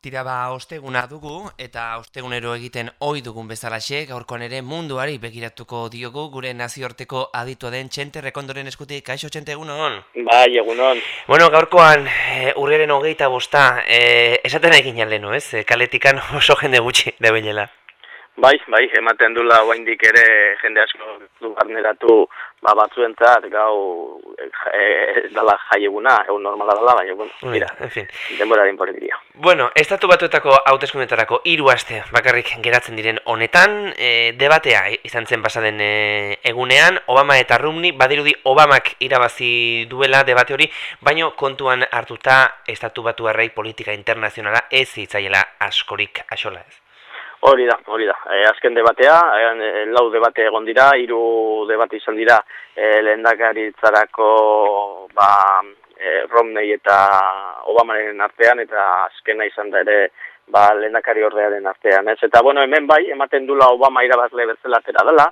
Tira ba, osteguna dugu eta ostegunero egiten ohi dugun bezalaxe, gaurkoan ere munduari begiratuko diogu gure nazioarteko aditu den txente rekondoren eskutik, kaixo txente egunon? Bai, egunon. Bueno, gaurkoan e, urreren hogeita bosta, e, esaten egin leno, ez? E, kaletikan oso jende gutxi da Bai, bai, ematen dula oaindik ere jende asko du barneratu ba, batzuentzat gau e, dala jaieguna, egun normala dala, bai, bueno, mira, en fin. denboraren politiria. Bueno, estatu batuetako hauteskundetarako hiru aste bakarrik geratzen diren honetan, e, debatea izan zen pasaden e, egunean, Obama eta Rumni, badirudi Obamak irabazi duela debate hori, baino kontuan hartuta estatu batuarrei politika internazionala ez zitzaiela askorik asola ez. Hori da, hori da. E, azken debatea, e, lau debate egon dira, hiru debate izan dira e, lehendakaritzarako ba, e, Romney eta Obamaren artean, eta azkena izan da ere ba, lehendakari ordearen artean. Ez? Eta bueno, hemen bai, ematen dula Obama irabazle bezelatera dela,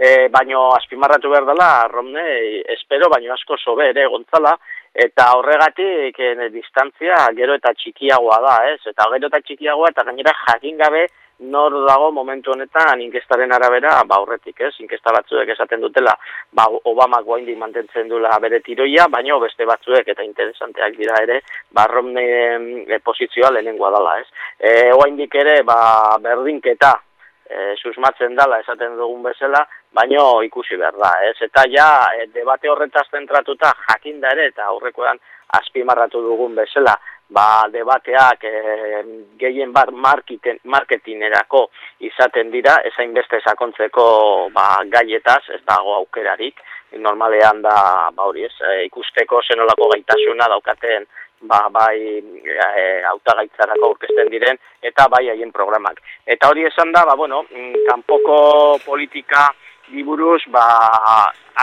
e, baino azpimarratu behar dela Romney espero, baino asko sobe ere gontzala, eta horregatik e, distantzia gero eta txikiagoa da, ez? Eta gero eta txikiagoa eta gainera jakin gabe nor dago momentu honetan inkestaren arabera, ba aurretik, ez? Inkesta batzuek esaten dutela, ba Obama goindi mantentzen dula bere tiroia, baino beste batzuek eta interesanteak dira ere, ba Romney e, posizioa lehenengoa dala, ez? Eh, oraindik ere ba berdinketa e, susmatzen dala esaten dugun bezala, baino ikusi behar da, ez? Eta ja e, debate horretaz zentratuta jakinda ere eta aurrekoan azpimarratu dugun bezala, ba, debateak e, gehien bat marketingerako izaten dira, ezain beste sakontzeko ba, gaietaz, ez dago aukerarik, normalean da, ba, hori ez, e, ikusteko zenolako gaitasuna daukaten ba, bai e, autagaitzarako aurkezten diren, eta bai haien programak. Eta hori esan da, ba, bueno, mm, kanpoko politika liburuz ba,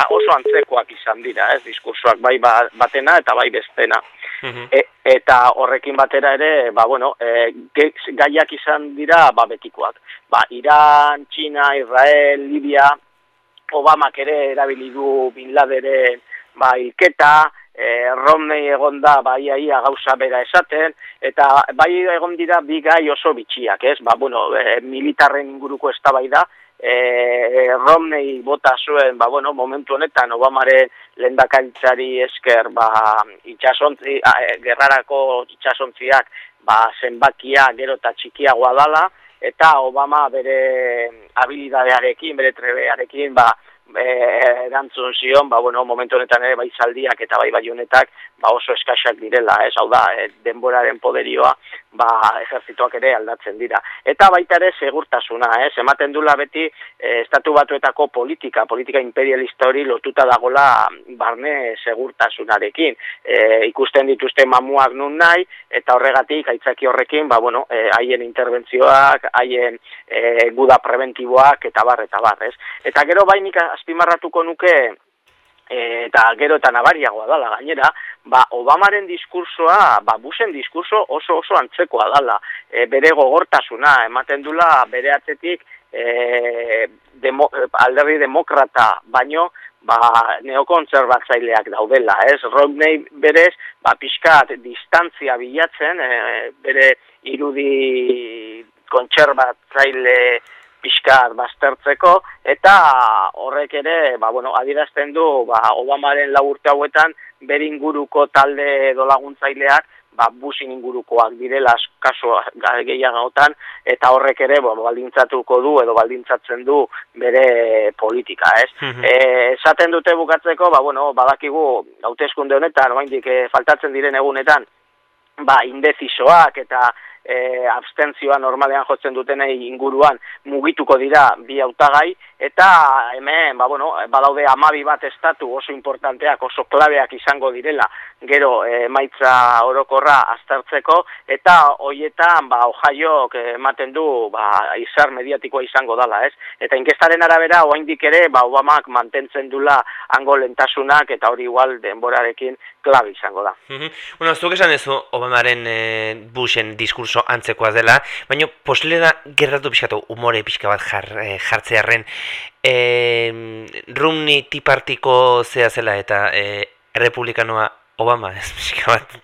oso antzekoak izan dira, ez, diskursoak bai ba, batena eta bai bestena. Mhm. E, eta horrekin batera ere, ba, bueno, e, gaiak izan dira ba, betikoak. Ba, Iran, China, Israel, Libia, Obamak ere erabili du Bin Laderen ba, ilketa, e, Romney egon da bai aia gauza bera esaten, eta bai egon dira bi gai oso bitxiak, ez? Ba, bueno, e, militarren inguruko eztabaida e, Romney bota zuen, ba, bueno, momentu honetan, Obamaren lendakaritzari esker, ba, itxasontzi, e, gerrarako itxasontziak, ba, zenbakia gero eta txikiagoa dala, eta Obama bere habilidadearekin, bere trebearekin, ba, e, erantzun zion, ba, bueno, momentu honetan ere bai zaldiak eta bai bai honetak, ba, oso eskaxak direla, ez, hau da, e, denboraren poderioa, ba, ejerzituak ere aldatzen dira. Eta baita ere segurtasuna, ez, ematen dula beti e, estatu batuetako politika, politika imperialista hori lotuta dagola barne segurtasunarekin. E, ikusten dituzte mamuak nun nahi, eta horregatik, aitzaki horrekin, ba, bueno, haien interbentzioak, haien e, guda preventiboak, eta bar, eta bar, ez. Eta gero bainik azpimarratuko nuke, eta gero eta nabariagoa dala gainera, ba, Obamaren diskursoa, ba, busen diskurso oso oso antzekoa dala, e, bere gogortasuna, ematen dula bere atzetik e, demo, alderri demokrata, baino, ba, neokontzerbatzaileak daudela, ez? Romney berez, ba, pixkat distantzia bilatzen, e, bere irudi kontserbatzaile pixkar baztertzeko, eta horrek ere, ba, bueno, adirazten du, ba, Obamaren laburte hauetan, beringuruko talde edo laguntzaileak, ba, busin ingurukoak direla kaso gehiagotan, eta horrek ere bo, baldintzatuko du edo baldintzatzen du bere politika, ez? Mm esaten dute bukatzeko, ba, bueno, badakigu hauteskunde honetan, oraindik e, faltatzen diren egunetan, ba, indecisoak eta e, abstentzioa normalean jotzen dutenei inguruan mugituko dira bi hautagai eta hemen ba, bueno, badaude amabi bat estatu oso importanteak oso klabeak izango direla gero emaitza orokorra aztertzeko eta hoietan ba Ohiok ematen du ba izar mediatikoa izango dala, ez? Eta inkestaren arabera oraindik ere ba Obamak mantentzen dula hango lentasunak eta hori igual denborarekin klabe izango da. Mhm. Bueno, zuk esan ez Obamaren e, Bushen diskurso antzekoa dela, baina posible da gertatu pixkatu umore pixka bat jar, e, jartzearen e, Rumni tipartiko zea zela eta e, republikanoa Obama ez pixka bat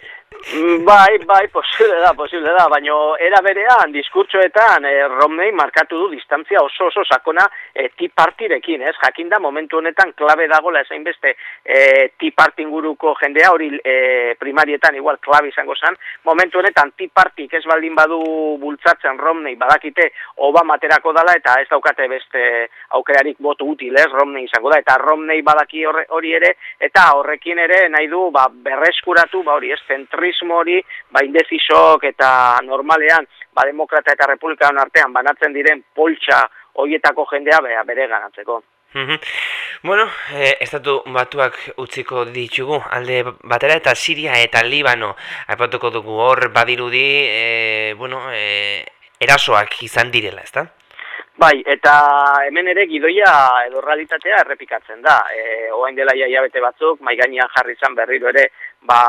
bai, bai, posible da, posible da, baina era berean, diskurtsoetan, e, Romney markatu du distantzia oso oso sakona e, Tea Partyrekin, ez? Jakin da, momentu honetan klabe dagoela esain beste e, Tea Party inguruko jendea, hori e, primarietan igual klabe izango zen, momentu honetan Tea Party ez baldin badu bultzatzen Romney badakite Obama aterako dala eta ez daukate beste aukerarik botu util, ez? Romney izango da, eta Romney badaki hori ere, eta horrekin ere nahi du ba, berreskuratu, ba hori, ez, zentrismo hori, ba, indezisok eta normalean, ba, demokrata eta republikan artean banatzen diren poltsa horietako jendea bea, bere ganatzeko. bueno, eh, estatu batuak utziko ditugu alde batera eta Siria eta Libano aipatuko dugu hor badirudi eh, bueno, eh, erasoak izan direla, ezta? Bai, eta hemen ere gidoia edo realitatea errepikatzen da. E, oain dela bete batzuk, maigainian jarri izan berriro ere ba,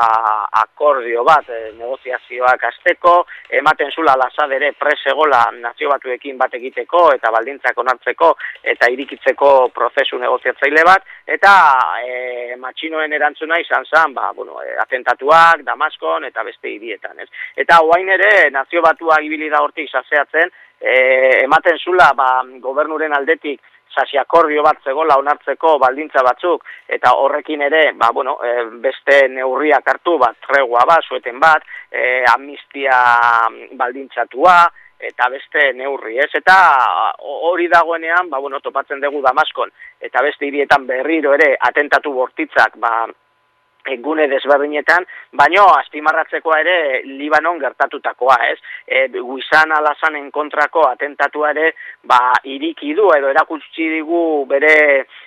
akordio bat, e, negoziazioak azteko, ematen zula lasadere presegola nazio batuekin bat egiteko eta baldintzak onartzeko eta irikitzeko prozesu negoziatzaile bat, eta e, matxinoen erantzuna izan zen, ba, bueno, e, atentatuak, Damaskon eta beste hirietan. Ez? Eta oain ere nazio batuak ibili da hortik saseatzen, e, ematen zula ba, gobernuren aldetik sasi akordio bat zegola onartzeko baldintza batzuk eta horrekin ere ba, bueno, e, beste neurriak hartu bat tregua bat, sueten bat, e, amnistia baldintzatua eta beste neurri, ez? Eta hori dagoenean, ba, bueno, topatzen dugu Damaskon eta beste hirietan berriro ere atentatu bortitzak ba, gune desberdinetan, baino azpimarratzekoa ere Libanon gertatutakoa, ez? E, Guizan alazanen kontrako atentatua ere, ba, iriki du edo erakutsi digu bere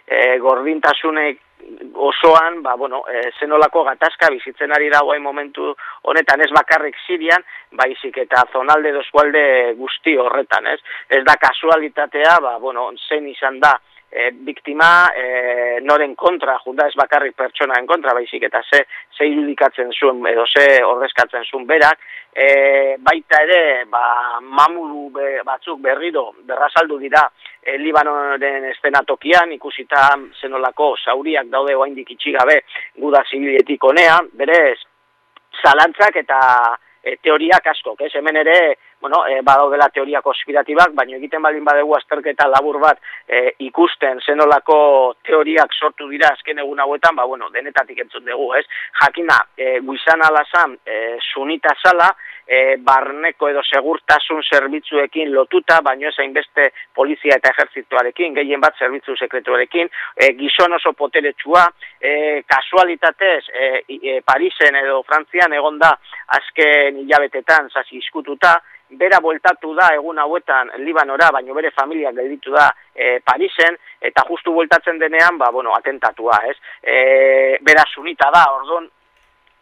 e, gordintasunek osoan, ba, bueno, e, zenolako gatazka bizitzen ari dagoen momentu honetan ez bakarrik Sirian, baizik eta zonalde dozkualde guzti horretan, ez? Ez da kasualitatea, ba, bueno, zen izan da, e, biktima e, noren kontra, junda ez bakarrik pertsonaen kontra, baizik eta ze, ze irudikatzen zuen, edo ze ordezkatzen zuen berak, e, baita ere, ba, mamulu batzuk berriro, berrazaldu dira, e, Libanoren estenatokian, ikusita zenolako sauriak daude oaindik itxigabe guda zibiletik onea, berez, zalantzak eta e, teoriak asko, ez hemen ere, bueno, e, badaudela teoria konspiratibak, baina egiten baldin badegu azterketa labur bat e, ikusten zenolako teoriak sortu dira azken egun hauetan, ba, bueno, denetatik entzun dugu, ez? Jakina, e, guizan alazan, e, sunita sala, e, barneko edo segurtasun zerbitzuekin lotuta, baino ez beste polizia eta ejertzituarekin, gehien bat zerbitzu sekretuarekin, e, gizon oso poteretsua, e, kasualitatez, e, e, Parisen edo Frantzian egonda azken hilabetetan, zazi iskututa, bera bueltatu da egun hauetan Libanora, baino bere familia gelditu da e, Parisen, eta justu bueltatzen denean, ba, bueno, atentatua, ez? E, bera sunita da, ordon,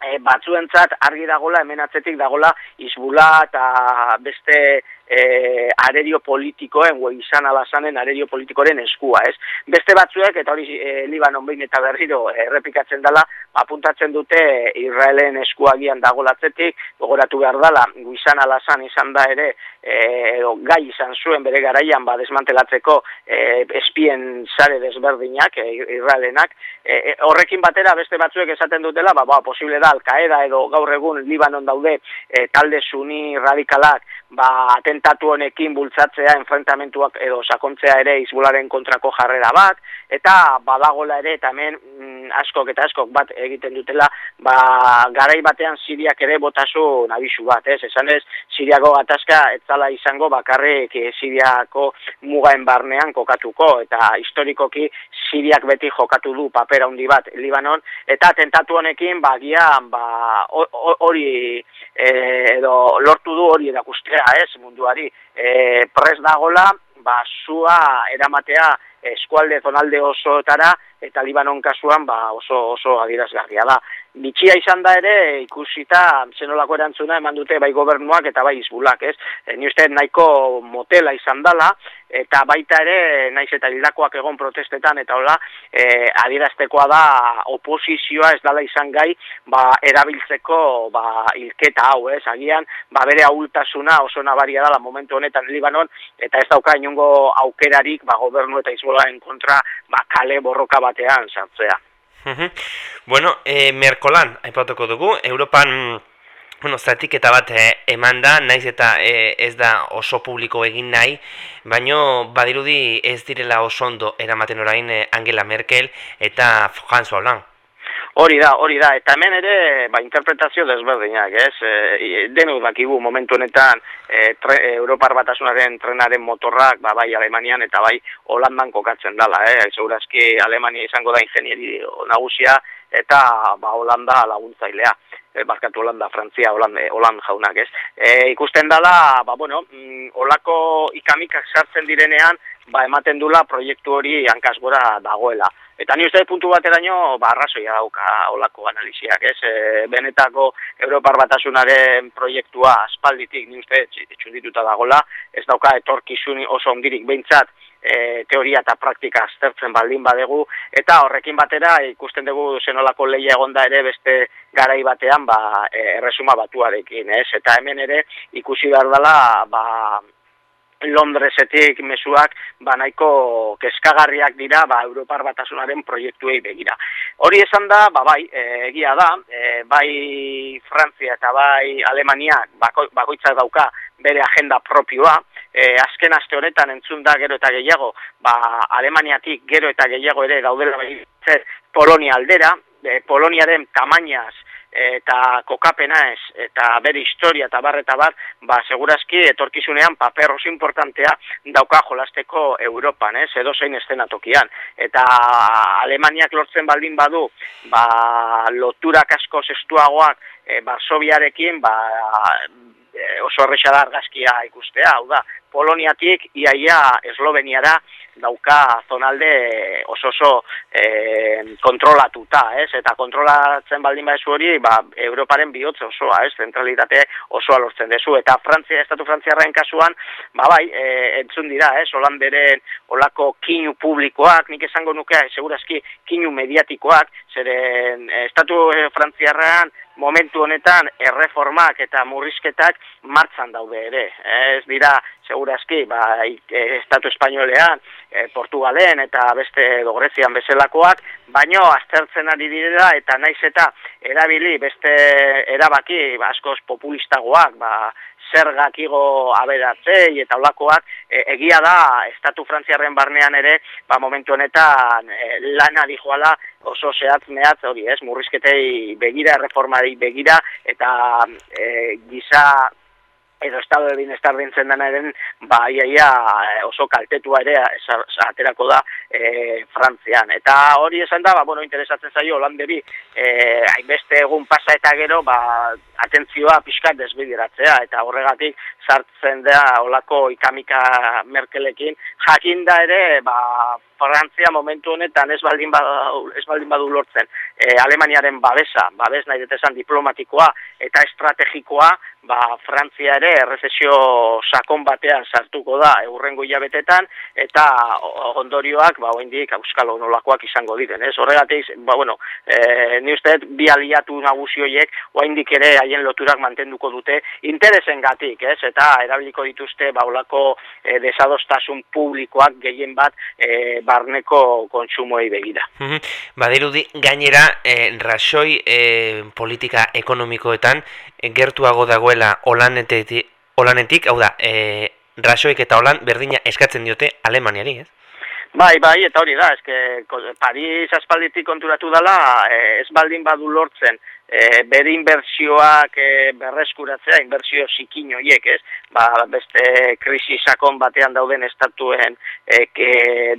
e, batzuentzat argi dagola, hemen atzetik dagola, izbula eta beste e, arerio politikoen, gue izan alazanen arerio politikoren eskua, ez? Beste batzuek, eta hori e, Libanon behin eta berriro errepikatzen dela, apuntatzen dute Israelen eskuagian dagolatzetik, gogoratu behar dela, guizan alazan izan da ere, e, edo gai izan zuen bere garaian ba desmantelatzeko e, espien sare desberdinak, e, Israelenak, e, e, horrekin batera beste batzuek esaten dutela, ba, ba posible da, Al-Qaeda edo gaur egun Libanon daude e, talde suni radikalak, ba, atentatu honekin bultzatzea enfrentamentuak edo sakontzea ere izbularen kontrako jarrera bat, eta badagola ere, eta hemen mm, askok eta askok bat egiten dutela, ba, garai batean Siriak ere botasun abisu bat, ez? Esan ez, Siriako gatazka etzala izango bakarrik e, Siriako mugaen barnean kokatuko, eta historikoki Siriak beti jokatu du papera handi bat Libanon, eta atentatu honekin, ba, gian, ba, hori, e, edo lortu du hori erakustea, ez, munduari, e, pres dagola, ba, zua eramatea eskualde zonalde osoetara, eta Libanon kasuan ba, oso oso adierazgarria da. Bitxia izan da ere ikusita zenolako erantzuna eman dute bai gobernuak eta bai izbulak, ez? E, ni uste nahiko motela izan dala, eta baita ere naiz eta hildakoak egon protestetan eta hola, e, adieraztekoa da oposizioa ez dala izan gai, ba, erabiltzeko ba, ilketa hau, ez? Agian, ba, bere ahultasuna oso nabaria dala momentu honetan Libanon, eta ez dauka inungo aukerarik ba, gobernu eta izbularen kontra ba, kale borroka batean sartzea. Bueno, e, Merkolan, aipatuko dugu, Europan bueno, zatik eta bat eh, eman da, naiz eta eh, ez da oso publiko egin nahi, baino badirudi ez direla oso ondo eramaten orain eh, Angela Merkel eta François Hollande. Hori da, hori da, eta hemen ere, ba, interpretazio desberdinak, ez? E, denu dakigu momentu honetan e, tre, Europar batasunaren trenaren motorrak, ba, bai Alemanian eta bai Holandan kokatzen dala, eh? Segurazki Alemania izango da ingenieri nagusia eta ba, Holanda laguntzailea. E, barkatu Holanda, Frantzia, Holanda, Holand jaunak, ez? E, ikusten dala, ba, bueno, mm, olako ikamikak sartzen direnean, ba, ematen dula proiektu hori hankaz gora dagoela. Eta ni uste puntu bateraino ba arrazoia dauka holako analiziak, ez? E, benetako Europar Batasunaren proiektua aspalditik ni uste etxundituta dagola, ez dauka etorkizun oso ondirik beintzat e, teoria eta praktika aztertzen baldin badegu eta horrekin batera ikusten dugu zenolako leia egonda ere beste garai batean ba e, erresuma batuarekin, ez? Eta hemen ere ikusi behar dela ba Londresetik mezuak ba nahiko keskagarriak dira ba Europar Batasunaren proiektuei begira. Hori esan da, ba bai, e, egia da, e, bai Frantzia eta bai Alemania bako, bakoitzak dauka bere agenda propioa, e, azken aste honetan entzun da gero eta gehiago, ba Alemaniatik gero eta gehiago ere daudela bai Polonia aldera, e, Poloniaren tamainaz eta kokapena ez, eta bere historia eta bar eta bar, ba, segurazki etorkizunean paper oso importantea dauka jolasteko Europan, ez, edo zein estenatokian. Eta Alemaniak lortzen baldin badu, ba, loturak asko zestuagoak e, Barsobiarekin, ba, oso erresa da argazkia ikustea, hau da, Poloniatik iaia Esloveniara dauka zonalde oso oso e, kontrolatuta, ez? Eta kontrolatzen baldin baizu hori, ba, Europaren bihotze osoa, ez? Zentralitate osoa lortzen dezu. Eta Frantzia, Estatu Frantziarren kasuan, ba bai, e, entzun dira, ez? Holanderen olako kinu publikoak, nik esango nukea, segurazki kinu mediatikoak, zeren Estatu Frantziarrean momentu honetan erreformak eta murrizketak martzan daude ere. Ez dira, segurazki, ba, Estatu Espainolean, e, Portugalen eta beste Dogrezian bezelakoak, baino aztertzen ari direla eta naiz eta erabili beste erabaki ba, askoz populistagoak, ba, zergak igo aberatzei eta olakoak, e, egia da, Estatu Frantziarren barnean ere, ba, momentu honetan e, lana dijoala oso zehatz mehatz hori, ez, murrizketei begira, reformari begira, eta e, giza edo estado de bienestar bintzen denaren, ba, iaia oso kaltetua ere aterako da e, Frantzian. Eta hori esan da, ba, bueno, interesatzen zaio Holanderi, e, hainbeste egun pasa eta gero, ba, atentzioa pixkat desbideratzea, eta horregatik sartzen da olako ikamika Merkelekin, jakinda ere, ba, Frantzia momentu honetan ez baldin badu, ez baldin badu lortzen e, Alemaniaren babesa, babes nahi detesan diplomatikoa eta estrategikoa, ba, Frantzia ere errezesio sakon batean sartuko da eurrengo hilabetetan eta ondorioak ba oraindik euskal nolakoak izango diren, ez? Horregatik, ba bueno, eh ni uste bi aliatu nagusi hoiek oraindik ere haien loturak mantenduko dute interesengatik, ez? Eta erabiliko dituzte ba holako e, desadostasun publikoak gehien bat e, barneko kontsumoei begira. Badirudi gainera e, rasoi e, politika ekonomikoetan e, gertuago dagoela Holanetik, Holanetik, hau da, e, rasoik eta Holan berdina eskatzen diote Alemaniari, ez? Bai, bai, eta hori da, eske Paris aspalditik konturatu dela, ez baldin badu lortzen e, bere inbertsioak e, berreskuratzea, inbertsio zikin horiek, ez? Ba, beste krisi sakon batean dauden estatuen e, ke,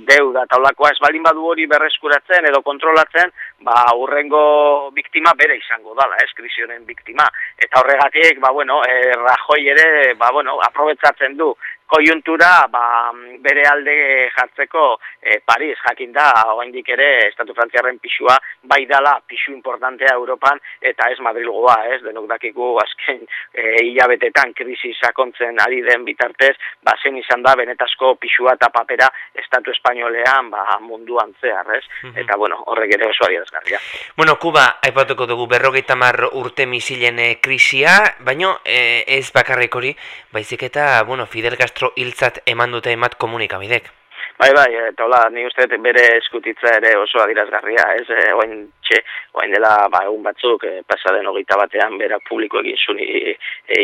deuda eta olakoa ez baldin badu hori berreskuratzen edo kontrolatzen, ba, urrengo biktima bere izango dala, ez? Krisionen biktima. Eta horregatik, ba, bueno, e, Rajoi ere, ba, bueno, aprobetzatzen du kojuntura ba, bere alde jartzeko e, Paris jakin da, oaindik ere Estatu Frantziarren pixua bai dala pixu importantea Europan eta ez Madrilgoa, ez, denok dakiku azken e, hilabetetan krisi sakontzen ari den bitartez, ba, zen izan da benetazko pixua eta papera Estatu Espainolean ba, munduan zehar, ez, mhm. eta bueno, horrek ere oso adierazgarria. Bueno, Kuba, aipatuko dugu berrogeita mar urte misilen e, krisia, baino e, ez bakarrik hori, baizik eta, bueno, Fidel Castro hiltzat eman dute emat komunikabidek. Bai, bai, eta hola, ni uste bere eskutitza ere oso adirazgarria, ez, e, oain, txe, oain dela, ba, egun batzuk, e, pasaden hogeita batean, bera publiko egin zuni e,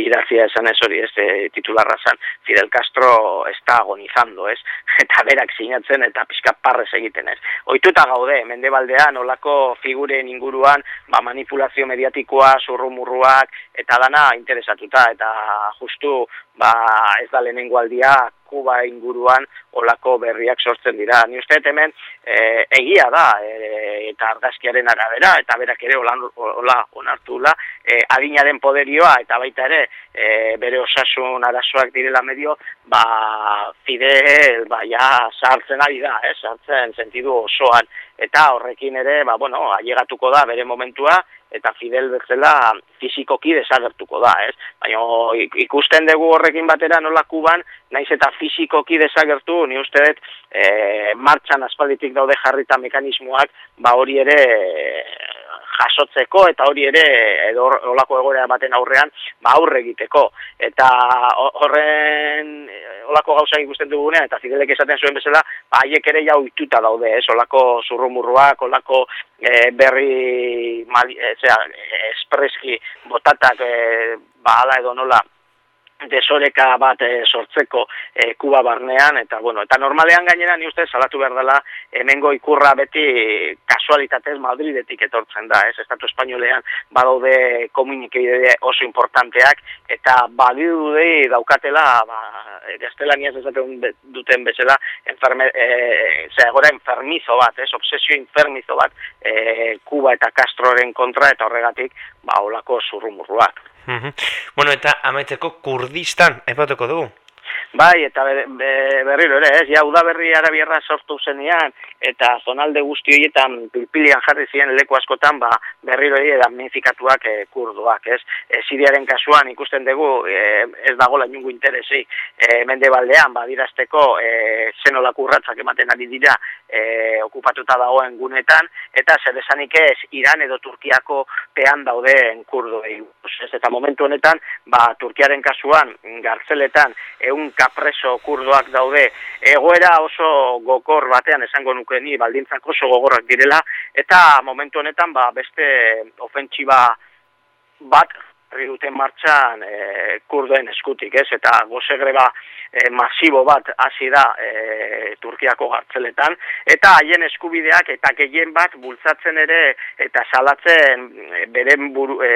idazia esan ez hori, ez, e, titularra zan, Fidel Castro está agonizando, ez, eta berak sinatzen eta pixka parrez egiten, ez. Oituta gaude, mendebaldean, olako figuren inguruan, ba, manipulazio mediatikoa, zurrumurruak, eta dana interesatuta, eta justu, ba, ez da lehenengo aldia, Kuba inguruan olako berriak sortzen dira. Ni uste hemen e, egia da e, eta argazkiaren arabera eta berak ere hola, hola onartula e, adinaren poderioa eta baita ere e, bere osasun arazoak direla medio ba Fidel ba ja sartzen ari da, eh, sartzen sentidu osoan eta horrekin ere ba bueno, ailegatuko da bere momentua eta Fidel bezala fizikoki desagertuko da, ez? Baina ikusten dugu horrekin batera nola kuban, naiz eta fizikoki desagertu, ni uste dut, e, martxan aspalditik daude jarrita mekanismoak, ba hori ere jasotzeko eta hori ere edo olako egoera baten aurrean ba aurre egiteko. Eta horren olako gauza ikusten dugunean eta zidelek esaten zuen bezala ba haiek ere ja ohituta daude ez? Olako zurrumurruak olako e, berri mal, e, espreski botatak e, ba ala edo nola desoreka bat e, sortzeko e, Kuba barnean, eta bueno, eta normalean gainera ni uste salatu behar dela hemengo ikurra beti kasualitatez Madridetik etortzen da, ez, Estatu Espainolean badaude komunikeide oso importanteak, eta badidude daukatela, ba, gaztelaniaz esaten duten bezala, enferme, e, gora enfermizo bat, ez, obsesio enfermizo bat, e, Kuba eta Castroren kontra, eta horregatik, ba, olako zurrumurruak. Bueno, eta amaitzeko Kurdistan, epatuko dugu? Bai, eta berriro ere, ez, ja, udaberri arabierra sortu zenean, eta zonalde guzti horietan pilpilian jarri ziren leku askotan, ba, berriro ere damnifikatuak e, kurduak, ez. E, Siriaren kasuan ikusten dugu, e, ez dago la nungu interesi, e, mende baldean, ba, dirazteko, e, zenolak urratzak ematen ari dira, e, okupatuta dagoen gunetan, eta zer esanik ez, Iran edo Turkiako pean dauden kurdu ez, eta momentu honetan, ba, Turkiaren kasuan, gartzeletan, egun preso kurdoak daude egoera oso gokor batean esango nuke ni baldintzak oso gogorrak direla eta momentu honetan ba, beste ofentsiba bat herri duten martxan e, kurdoen eskutik, ez? Eta gozegreba e, masibo bat hasi da e, Turkiako gartzeletan eta haien eskubideak eta gehien bat bultzatzen ere eta salatzen beren buru, e,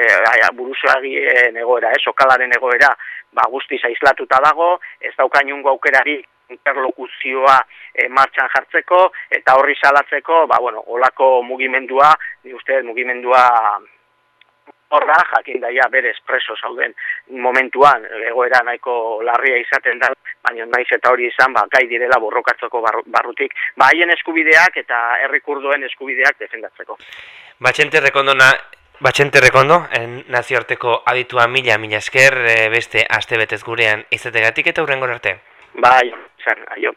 egoera, ez? Okalaren egoera ba, guztiz aislatuta dago, ez daukainungo aukerari interlokuzioa e, martxan jartzeko, eta horri salatzeko, ba, bueno, olako mugimendua, ni uste, mugimendua horra, jakin daia bere espreso zauden momentuan, egoera nahiko larria izaten da, baina naiz eta hori izan, ba, gai direla borrokatzeko barrutik, ba, haien eskubideak eta herrikurdoen eskubideak defendatzeko. Batxente rekondona, Batxente rekondo, nazioarteko aditua mila mila esker eh, beste aste betez gurean izategatik eta hurrengo arte. Bai, zan, aio.